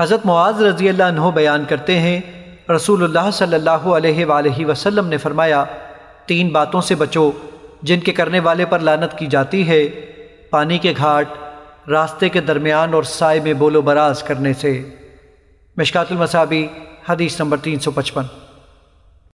حضرت معاذ رضی اللہ عنہ بیان کرتے ہیں، رسول اللہ صلی اللہ علیہ وآلہ وسلم نے فرمایا، تین باتوں سے بچو جن کے کرنے والے پر لانت کی جاتی ہے، پانی کے گھاٹ، راستے کے درمیان اور سائے میں بول و براز کرنے سے۔ مشکات المصابی حدیث نمبر تین سو پچپن۔